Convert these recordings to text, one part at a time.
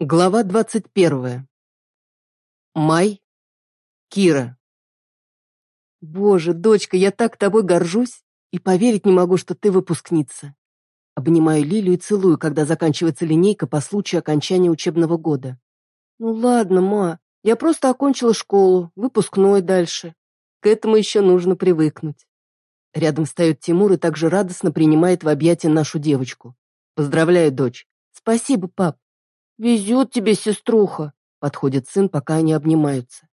Глава двадцать первая. Май. Кира. Боже, дочка, я так тобой горжусь и поверить не могу, что ты выпускница. Обнимаю Лилю и целую, когда заканчивается линейка по случаю окончания учебного года. Ну ладно, ма, я просто окончила школу, выпускной дальше. К этому еще нужно привыкнуть. Рядом встает Тимур и также радостно принимает в объятия нашу девочку. Поздравляю, дочь. Спасибо, пап. «Везет тебе, сеструха!» — подходит сын, пока они обнимаются.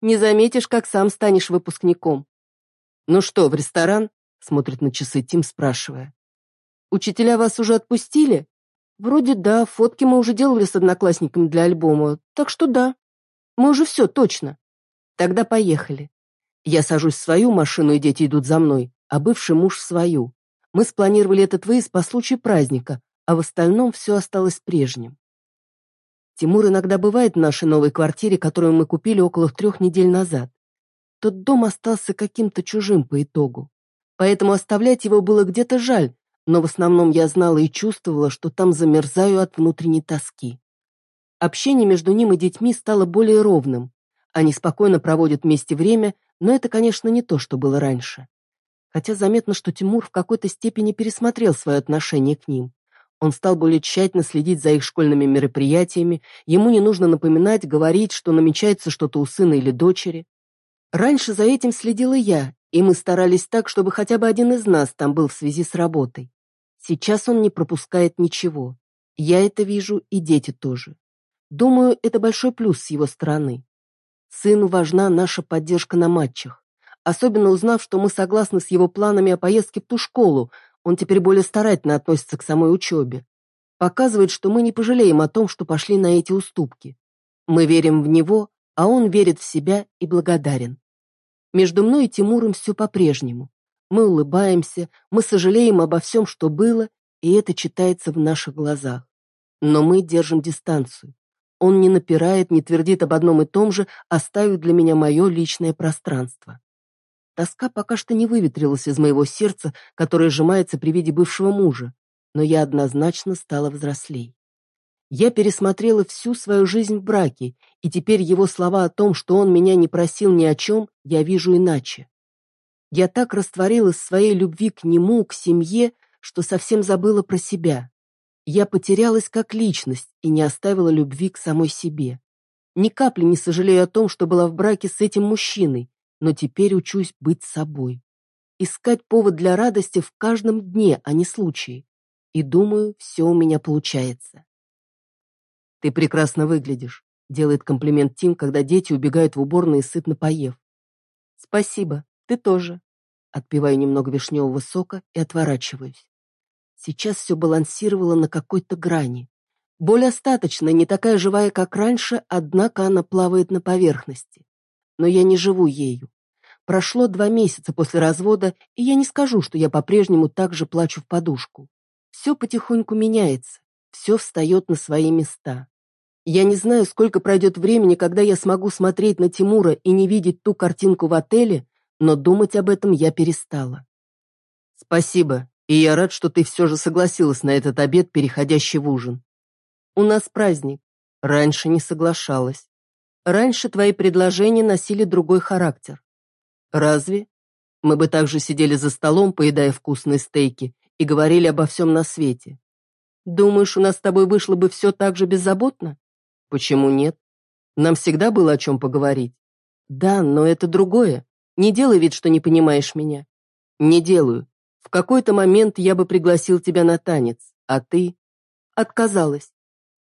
«Не заметишь, как сам станешь выпускником». «Ну что, в ресторан?» — смотрит на часы Тим, спрашивая. «Учителя вас уже отпустили?» «Вроде да, фотки мы уже делали с одноклассниками для альбома, так что да. Мы уже все, точно. Тогда поехали. Я сажусь в свою машину, и дети идут за мной, а бывший муж в свою. Мы спланировали этот выезд по случаю праздника, а в остальном все осталось прежним. Тимур иногда бывает в нашей новой квартире, которую мы купили около трех недель назад. Тот дом остался каким-то чужим по итогу. Поэтому оставлять его было где-то жаль, но в основном я знала и чувствовала, что там замерзаю от внутренней тоски. Общение между ним и детьми стало более ровным. Они спокойно проводят вместе время, но это, конечно, не то, что было раньше. Хотя заметно, что Тимур в какой-то степени пересмотрел свое отношение к ним. Он стал более тщательно следить за их школьными мероприятиями, ему не нужно напоминать, говорить, что намечается что-то у сына или дочери. Раньше за этим следила я, и мы старались так, чтобы хотя бы один из нас там был в связи с работой. Сейчас он не пропускает ничего. Я это вижу, и дети тоже. Думаю, это большой плюс с его стороны. Сыну важна наша поддержка на матчах. Особенно узнав, что мы согласны с его планами о поездке в ту школу, он теперь более старательно относится к самой учебе. Показывает, что мы не пожалеем о том, что пошли на эти уступки. Мы верим в него, а он верит в себя и благодарен. Между мной и Тимуром все по-прежнему. Мы улыбаемся, мы сожалеем обо всем, что было, и это читается в наших глазах. Но мы держим дистанцию. Он не напирает, не твердит об одном и том же, оставив для меня мое личное пространство. Тоска пока что не выветрилась из моего сердца, которое сжимается при виде бывшего мужа, но я однозначно стала взрослей. Я пересмотрела всю свою жизнь в браке, и теперь его слова о том, что он меня не просил ни о чем, я вижу иначе. Я так растворилась в своей любви к нему, к семье, что совсем забыла про себя. Я потерялась как личность и не оставила любви к самой себе. Ни капли не сожалею о том, что была в браке с этим мужчиной, но теперь учусь быть собой. Искать повод для радости в каждом дне, а не случае. И думаю, все у меня получается. «Ты прекрасно выглядишь», — делает комплимент Тим, когда дети убегают в уборную, сытно поев. «Спасибо, ты тоже». Отпиваю немного вишневого сока и отворачиваюсь. Сейчас все балансировало на какой-то грани. Боль остаточная, не такая живая, как раньше, однако она плавает на поверхности но я не живу ею. Прошло два месяца после развода, и я не скажу, что я по-прежнему так же плачу в подушку. Все потихоньку меняется, все встает на свои места. Я не знаю, сколько пройдет времени, когда я смогу смотреть на Тимура и не видеть ту картинку в отеле, но думать об этом я перестала. Спасибо, и я рад, что ты все же согласилась на этот обед, переходящий в ужин. У нас праздник. Раньше не соглашалась. Раньше твои предложения носили другой характер. Разве? Мы бы также сидели за столом, поедая вкусные стейки, и говорили обо всем на свете. Думаешь, у нас с тобой вышло бы все так же беззаботно? Почему нет? Нам всегда было о чем поговорить. Да, но это другое. Не делай вид, что не понимаешь меня. Не делаю. В какой-то момент я бы пригласил тебя на танец, а ты... Отказалась.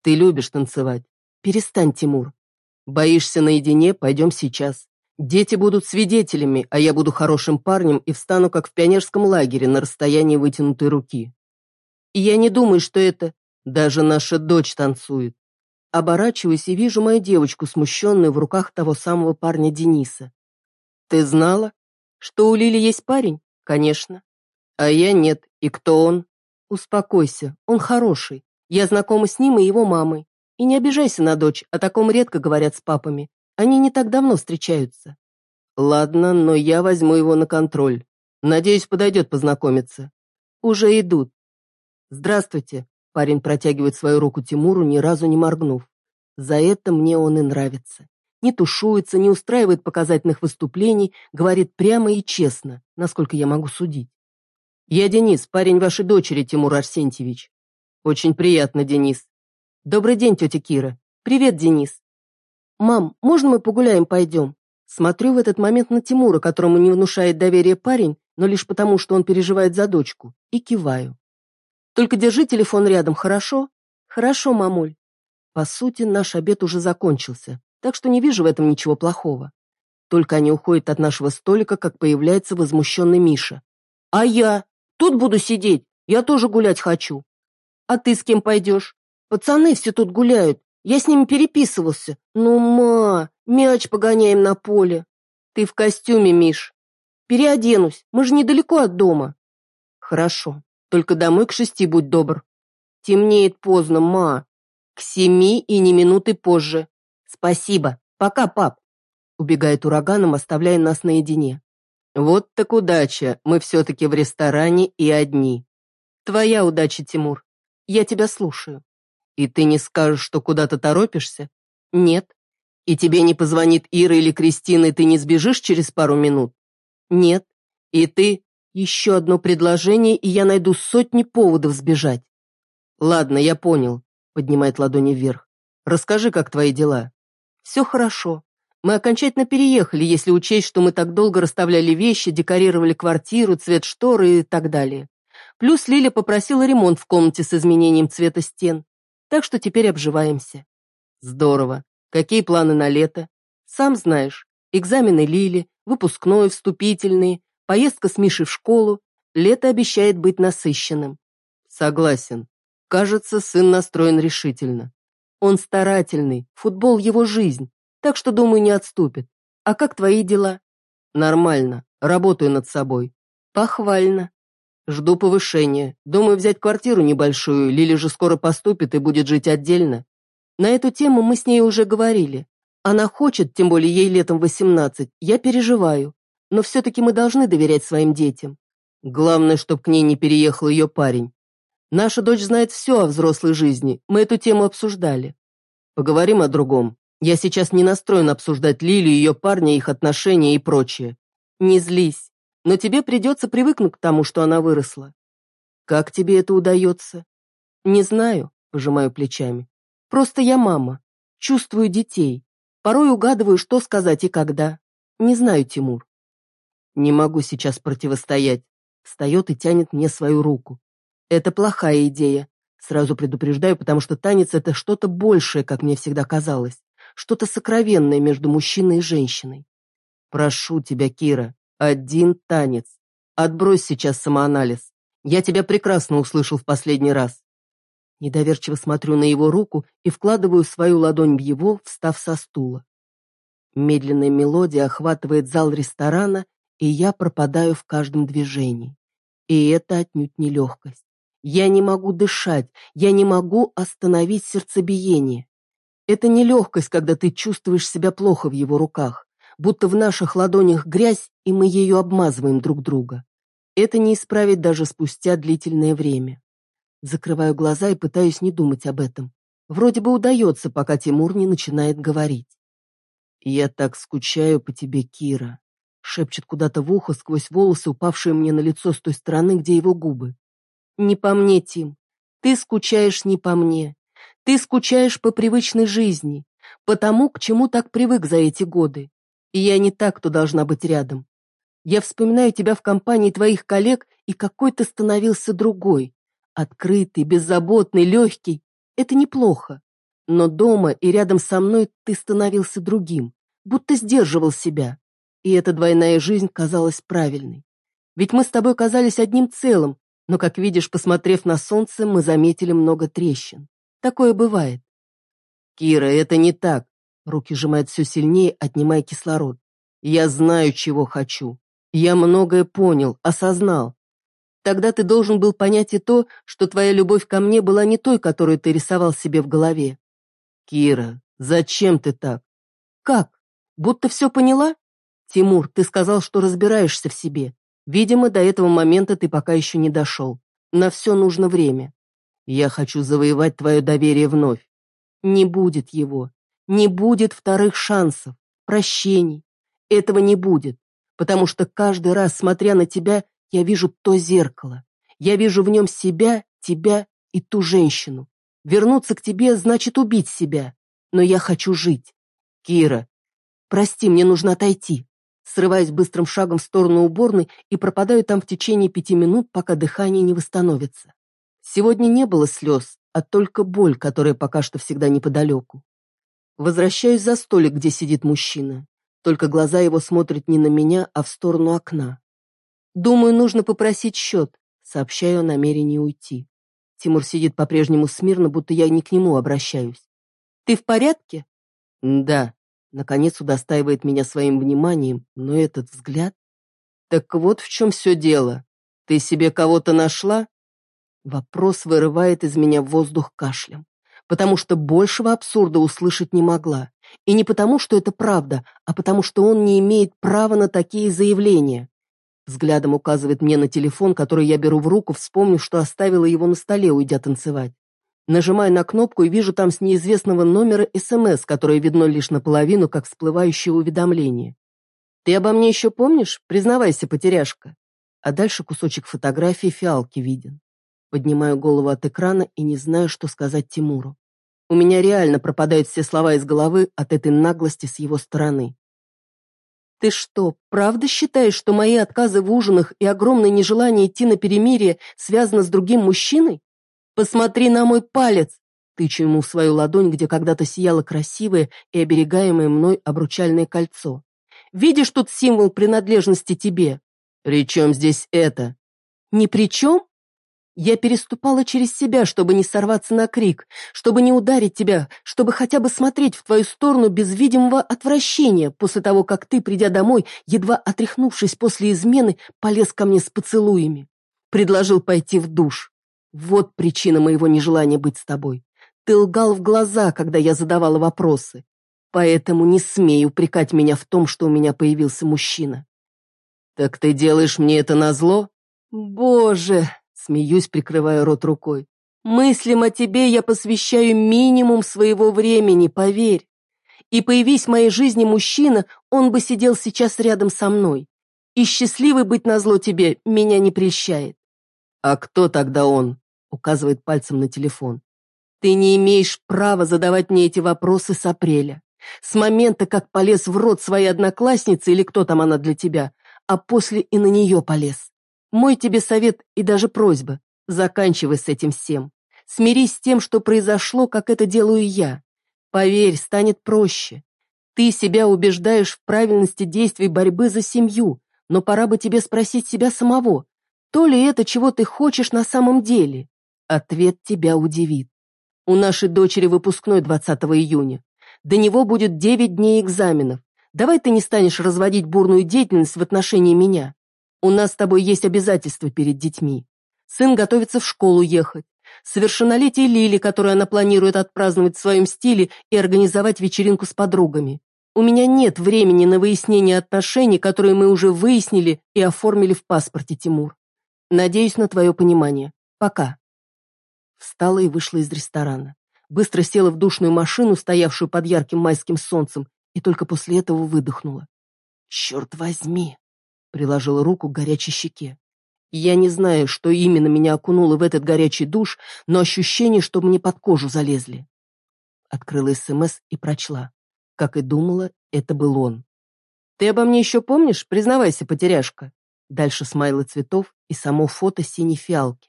Ты любишь танцевать. Перестань, Тимур. Боишься наедине? Пойдем сейчас. Дети будут свидетелями, а я буду хорошим парнем и встану, как в пионерском лагере, на расстоянии вытянутой руки. И я не думаю, что это... Даже наша дочь танцует. Оборачиваюсь и вижу мою девочку, смущенную в руках того самого парня Дениса. Ты знала, что у Лили есть парень? Конечно. А я нет. И кто он? Успокойся, он хороший. Я знакома с ним и его мамой. И не обижайся на дочь, о таком редко говорят с папами. Они не так давно встречаются. Ладно, но я возьму его на контроль. Надеюсь, подойдет познакомиться. Уже идут. Здравствуйте. Парень протягивает свою руку Тимуру, ни разу не моргнув. За это мне он и нравится. Не тушуется, не устраивает показательных выступлений, говорит прямо и честно, насколько я могу судить. Я Денис, парень вашей дочери, Тимур Арсентьевич. Очень приятно, Денис. Добрый день, тетя Кира. Привет, Денис. Мам, можно мы погуляем пойдем? Смотрю в этот момент на Тимура, которому не внушает доверие парень, но лишь потому, что он переживает за дочку, и киваю. Только держи телефон рядом, хорошо? Хорошо, мамуль. По сути, наш обед уже закончился, так что не вижу в этом ничего плохого. Только они уходят от нашего столика, как появляется возмущенный Миша. А я? Тут буду сидеть. Я тоже гулять хочу. А ты с кем пойдешь? Пацаны все тут гуляют. Я с ними переписывался. Ну, ма, мяч погоняем на поле. Ты в костюме, Миш. Переоденусь. Мы же недалеко от дома. Хорошо. Только домой к шести будь добр. Темнеет поздно, ма. К семи и не минуты позже. Спасибо. Пока, пап. Убегает ураганом, оставляя нас наедине. Вот так удача, мы все-таки в ресторане и одни. Твоя удача, Тимур. Я тебя слушаю. И ты не скажешь, что куда-то торопишься? Нет. И тебе не позвонит Ира или Кристина, и ты не сбежишь через пару минут? Нет. И ты... Еще одно предложение, и я найду сотни поводов сбежать. Ладно, я понял. Поднимает ладони вверх. Расскажи, как твои дела. Все хорошо. Мы окончательно переехали, если учесть, что мы так долго расставляли вещи, декорировали квартиру, цвет шторы и так далее. Плюс Лиля попросила ремонт в комнате с изменением цвета стен. Так что теперь обживаемся. Здорово. Какие планы на лето? Сам знаешь. Экзамены Лили, выпускной, вступительные, поездка с Мишей в школу. Лето обещает быть насыщенным. Согласен. Кажется, сын настроен решительно. Он старательный, футбол его жизнь, так что, думаю, не отступит. А как твои дела? Нормально, работаю над собой. Похвально. Жду повышения. Думаю взять квартиру небольшую, Лили же скоро поступит и будет жить отдельно. На эту тему мы с ней уже говорили. Она хочет, тем более ей летом 18, я переживаю. Но все-таки мы должны доверять своим детям. Главное, чтобы к ней не переехал ее парень. Наша дочь знает все о взрослой жизни, мы эту тему обсуждали. Поговорим о другом. Я сейчас не настроен обсуждать Лилию, ее парня, их отношения и прочее. Не злись, но тебе придется привыкнуть к тому, что она выросла. Как тебе это удается? Не знаю, пожимаю плечами. Просто я мама, чувствую детей, порой угадываю, что сказать и когда. Не знаю, Тимур. Не могу сейчас противостоять. Встает и тянет мне свою руку. Это плохая идея. Сразу предупреждаю, потому что танец — это что-то большее, как мне всегда казалось что-то сокровенное между мужчиной и женщиной. Прошу тебя, Кира, один танец. Отбрось сейчас самоанализ. Я тебя прекрасно услышал в последний раз. Недоверчиво смотрю на его руку и вкладываю свою ладонь в его, встав со стула. Медленная мелодия охватывает зал ресторана, и я пропадаю в каждом движении. И это отнюдь не легкость. Я не могу дышать, я не могу остановить сердцебиение. Это не легкость, когда ты чувствуешь себя плохо в его руках, будто в наших ладонях грязь, и мы ею обмазываем друг друга. Это не исправить даже спустя длительное время. Закрываю глаза и пытаюсь не думать об этом. Вроде бы удается, пока Тимур не начинает говорить. «Я так скучаю по тебе, Кира», — шепчет куда-то в ухо сквозь волосы, упавшие мне на лицо с той стороны, где его губы. «Не по мне, Тим. Ты скучаешь не по мне. Ты скучаешь по привычной жизни, по тому, к чему так привык за эти годы. И я не так, кто должна быть рядом. Я вспоминаю тебя в компании твоих коллег, и какой ты становился другой. Открытый, беззаботный, легкий. Это неплохо. Но дома и рядом со мной ты становился другим, будто сдерживал себя. И эта двойная жизнь казалась правильной. Ведь мы с тобой казались одним целым, но, как видишь, посмотрев на солнце, мы заметили много трещин. Такое бывает. Кира, это не так. Руки сжимает все сильнее, отнимая кислород. Я знаю, чего хочу. Я многое понял, осознал. Тогда ты должен был понять и то, что твоя любовь ко мне была не той, которую ты рисовал себе в голове. Кира, зачем ты так? Как? Будто все поняла? Тимур, ты сказал, что разбираешься в себе. Видимо, до этого момента ты пока еще не дошел. На все нужно время. Я хочу завоевать твое доверие вновь. Не будет его. Не будет вторых шансов, прощений. Этого не будет, потому что каждый раз, смотря на тебя, я вижу то зеркало. Я вижу в нем себя, тебя и ту женщину. Вернуться к тебе значит убить себя. Но я хочу жить. Кира, прости, мне нужно отойти. Срываюсь быстрым шагом в сторону уборной и пропадаю там в течение пяти минут, пока дыхание не восстановится. Сегодня не было слез, а только боль, которая пока что всегда неподалеку. Возвращаюсь за столик, где сидит мужчина. Только глаза его смотрят не на меня, а в сторону окна. Думаю, нужно попросить счет, сообщаю о намерении уйти. Тимур сидит по-прежнему смирно, будто я не к нему обращаюсь. «Ты в порядке?» «Да», наконец удостаивает меня своим вниманием, но этот взгляд... Так вот в чем все дело. Ты себе кого-то нашла? Вопрос вырывает из меня воздух кашлем, потому что большего абсурда услышать не могла. И не потому, что это правда, а потому, что он не имеет права на такие заявления. Взглядом указывает мне на телефон, который я беру в руку, вспомнив, что оставила его на столе, уйдя танцевать. Нажимаю на кнопку и вижу там с неизвестного номера СМС, которое видно лишь наполовину, как всплывающее уведомление. «Ты обо мне еще помнишь? Признавайся, потеряшка». А дальше кусочек фотографии фиалки виден. Поднимаю голову от экрана и не знаю, что сказать Тимуру. У меня реально пропадают все слова из головы от этой наглости с его стороны. «Ты что, правда считаешь, что мои отказы в ужинах и огромное нежелание идти на перемирие связано с другим мужчиной? Посмотри на мой палец!» Тычу ему в свою ладонь, где когда-то сияло красивое и оберегаемое мной обручальное кольцо. «Видишь тут символ принадлежности тебе?» «При чем здесь это?» «Ни при чем? Я переступала через себя, чтобы не сорваться на крик, чтобы не ударить тебя, чтобы хотя бы смотреть в твою сторону без видимого отвращения после того, как ты, придя домой, едва отряхнувшись после измены, полез ко мне с поцелуями. Предложил пойти в душ. Вот причина моего нежелания быть с тобой. Ты лгал в глаза, когда я задавала вопросы. Поэтому не смей упрекать меня в том, что у меня появился мужчина. Так ты делаешь мне это назло? Боже, Смеюсь, прикрывая рот рукой. Мыслям о тебе я посвящаю минимум своего времени, поверь. И появись в моей жизни мужчина, он бы сидел сейчас рядом со мной. И счастливый быть назло тебе меня не прельщает. А кто тогда он? Указывает пальцем на телефон. Ты не имеешь права задавать мне эти вопросы с апреля. С момента, как полез в рот своей одноклассницы или кто там она для тебя, а после и на нее полез. Мой тебе совет и даже просьба. Заканчивай с этим всем. Смирись с тем, что произошло, как это делаю я. Поверь, станет проще. Ты себя убеждаешь в правильности действий борьбы за семью, но пора бы тебе спросить себя самого, то ли это, чего ты хочешь на самом деле? Ответ тебя удивит. У нашей дочери выпускной 20 июня. До него будет 9 дней экзаменов. Давай ты не станешь разводить бурную деятельность в отношении меня. У нас с тобой есть обязательства перед детьми. Сын готовится в школу ехать. Совершеннолетие Лили, которую она планирует отпраздновать в своем стиле и организовать вечеринку с подругами. У меня нет времени на выяснение отношений, которые мы уже выяснили и оформили в паспорте, Тимур. Надеюсь на твое понимание. Пока. Встала и вышла из ресторана. Быстро села в душную машину, стоявшую под ярким майским солнцем, и только после этого выдохнула. Черт возьми! Приложила руку к горячей щеке. Я не знаю, что именно меня окунуло в этот горячий душ, но ощущение, что мне под кожу залезли. Открыла СМС и прочла. Как и думала, это был он. «Ты обо мне еще помнишь? Признавайся, потеряшка». Дальше смайлы цветов и само фото синей фиалки.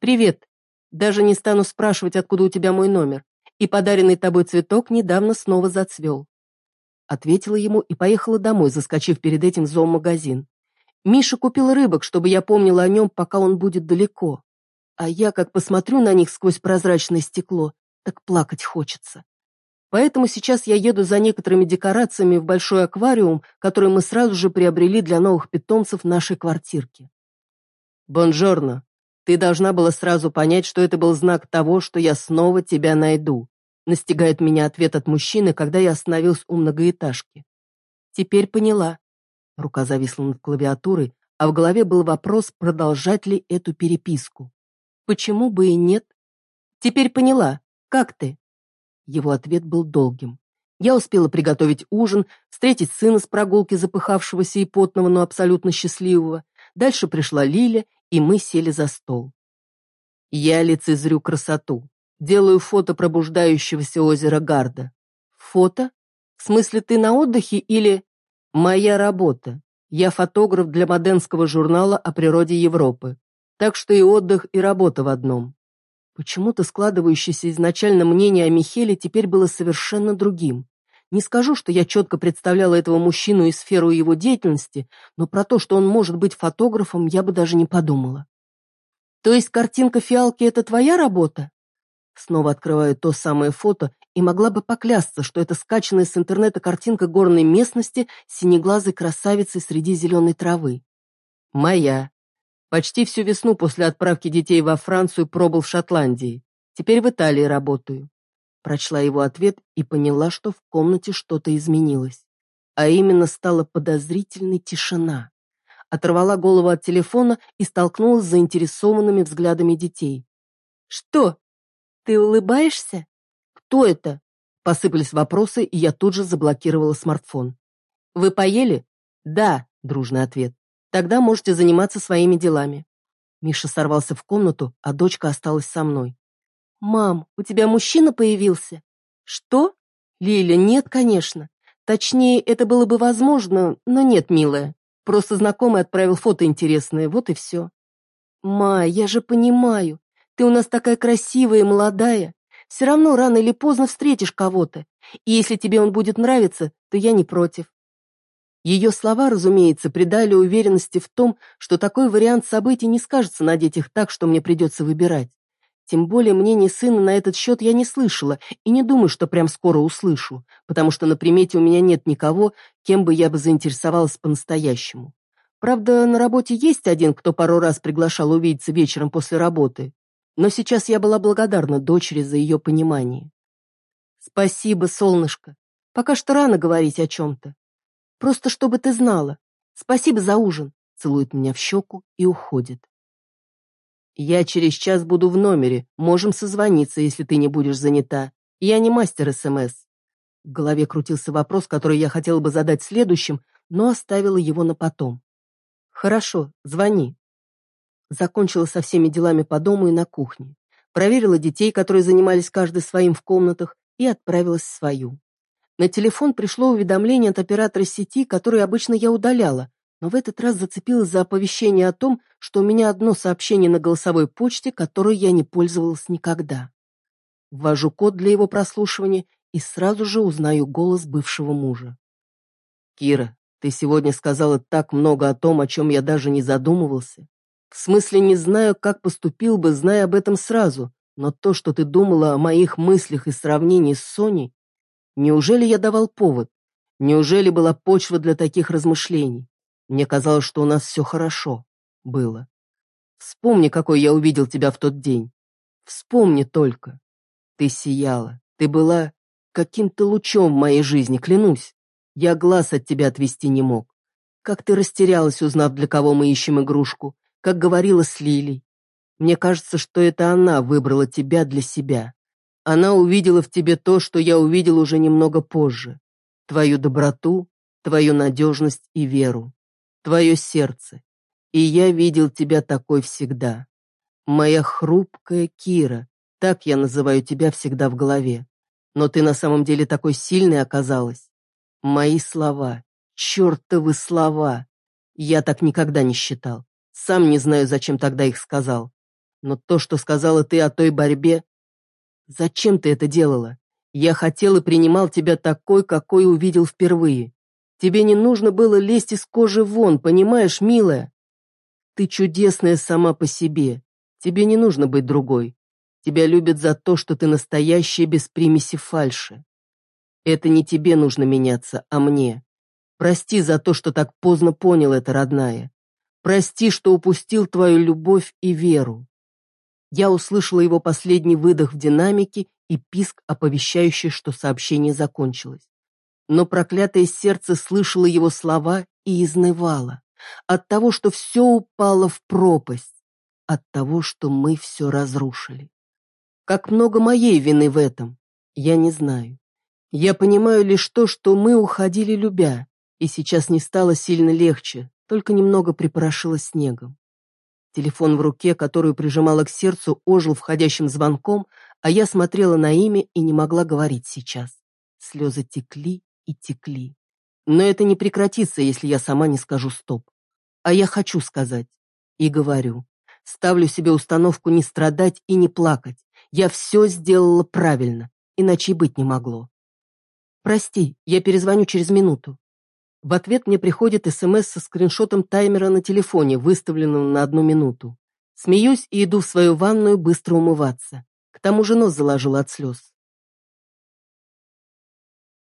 «Привет. Даже не стану спрашивать, откуда у тебя мой номер. И подаренный тобой цветок недавно снова зацвел. Ответила ему и поехала домой, заскочив перед этим в зоомагазин. Миша купил рыбок, чтобы я помнила о нем, пока он будет далеко. А я, как посмотрю на них сквозь прозрачное стекло, так плакать хочется. Поэтому сейчас я еду за некоторыми декорациями в большой аквариум, который мы сразу же приобрели для новых питомцев нашей квартирки. «Бонжорно. Ты должна была сразу понять, что это был знак того, что я снова тебя найду. Настигает меня ответ от мужчины, когда я остановился у многоэтажки. Теперь поняла. Рука зависла над клавиатурой, а в голове был вопрос, продолжать ли эту переписку. Почему бы и нет? Теперь поняла. Как ты? Его ответ был долгим. Я успела приготовить ужин, встретить сына с прогулки запыхавшегося и потного, но абсолютно счастливого. Дальше пришла Лиля, и мы сели за стол. Я лицезрю красоту. Делаю фото пробуждающегося озера Гарда. Фото? В смысле, ты на отдыхе или... Моя работа. Я фотограф для моденского журнала о природе Европы. Так что и отдых, и работа в одном. Почему-то складывающееся изначально мнение о Михеле теперь было совершенно другим. Не скажу, что я четко представляла этого мужчину и сферу его деятельности, но про то, что он может быть фотографом, я бы даже не подумала. То есть картинка фиалки – это твоя работа? Снова открываю то самое фото и могла бы поклясться, что это скачанная с интернета картинка горной местности синеглазой красавицей среди зеленой травы. Моя. Почти всю весну после отправки детей во Францию пробыл в Шотландии. Теперь в Италии работаю. Прочла его ответ и поняла, что в комнате что-то изменилось. А именно стала подозрительной тишина. Оторвала голову от телефона и столкнулась с заинтересованными взглядами детей. «Что? Ты улыбаешься?» «Кто это?» Посыпались вопросы, и я тут же заблокировала смартфон. «Вы поели?» «Да», — дружный ответ. «Тогда можете заниматься своими делами». Миша сорвался в комнату, а дочка осталась со мной. «Мам, у тебя мужчина появился?» «Что?» «Лиля, нет, конечно. Точнее, это было бы возможно, но нет, милая. Просто знакомый отправил фото интересное, вот и все». «Ма, я же понимаю. Ты у нас такая красивая и молодая. Все равно рано или поздно встретишь кого-то, и если тебе он будет нравиться, то я не против. Ее слова, разумеется, придали уверенности в том, что такой вариант событий не скажется на детях так, что мне придется выбирать. Тем более мнение сына на этот счет я не слышала и не думаю, что прям скоро услышу, потому что на примете у меня нет никого, кем бы я бы заинтересовалась по-настоящему. Правда, на работе есть один, кто пару раз приглашал увидеться вечером после работы, но сейчас я была благодарна дочери за ее понимание. «Спасибо, солнышко. Пока что рано говорить о чем-то. Просто чтобы ты знала. Спасибо за ужин», целует меня в щеку и уходит. «Я через час буду в номере. Можем созвониться, если ты не будешь занята. Я не мастер СМС». В голове крутился вопрос, который я хотела бы задать следующим, но оставила его на потом. «Хорошо, звони», Закончила со всеми делами по дому и на кухне. Проверила детей, которые занимались каждый своим в комнатах, и отправилась в свою. На телефон пришло уведомление от оператора сети, который обычно я удаляла, но в этот раз зацепилась за оповещение о том, что у меня одно сообщение на голосовой почте, которой я не пользовалась никогда. Ввожу код для его прослушивания и сразу же узнаю голос бывшего мужа. «Кира, ты сегодня сказала так много о том, о чем я даже не задумывался. В смысле, не знаю, как поступил бы, зная об этом сразу, но то, что ты думала о моих мыслях и сравнении с Соней, неужели я давал повод? Неужели была почва для таких размышлений? Мне казалось, что у нас все хорошо было. Вспомни, какой я увидел тебя в тот день. Вспомни только. Ты сияла, ты была каким-то лучом в моей жизни, клянусь. Я глаз от тебя отвести не мог. Как ты растерялась, узнав, для кого мы ищем игрушку, как говорила с Лилей. Мне кажется, что это она выбрала тебя для себя. Она увидела в тебе то, что я увидел уже немного позже. Твою доброту, твою надежность и веру. Твое сердце. И я видел тебя такой всегда. Моя хрупкая Кира, так я называю тебя всегда в голове. Но ты на самом деле такой сильный оказалась. Мои слова, чертовы слова. Я так никогда не считал. Сам не знаю, зачем тогда их сказал. Но то, что сказала ты о той борьбе... Зачем ты это делала? Я хотел и принимал тебя такой, какой увидел впервые. Тебе не нужно было лезть из кожи вон, понимаешь, милая? Ты чудесная сама по себе. Тебе не нужно быть другой. Тебя любят за то, что ты настоящая без примеси фальши. Это не тебе нужно меняться, а мне. Прости за то, что так поздно понял это, родная. Прости, что упустил твою любовь и веру. Я услышала его последний выдох в динамике и писк, оповещающий, что сообщение закончилось. Но проклятое сердце слышало его слова и изнывало. От того, что все упало в пропасть. От того, что мы все разрушили. Как много моей вины в этом, я не знаю. Я понимаю лишь то, что мы уходили любя, и сейчас не стало сильно легче, только немного припорошило снегом. Телефон в руке, которую прижимала к сердцу, ожил входящим звонком, а я смотрела на имя и не могла говорить сейчас. Слезы текли и текли. Но это не прекратится, если я сама не скажу «стоп». А я хочу сказать. И говорю. Ставлю себе установку не страдать и не плакать. Я все сделала правильно, иначе и быть не могло. Прости, я перезвоню через минуту. В ответ мне приходит СМС со скриншотом таймера на телефоне, выставленного на одну минуту. Смеюсь и иду в свою ванную быстро умываться. К тому же нос заложила от слез.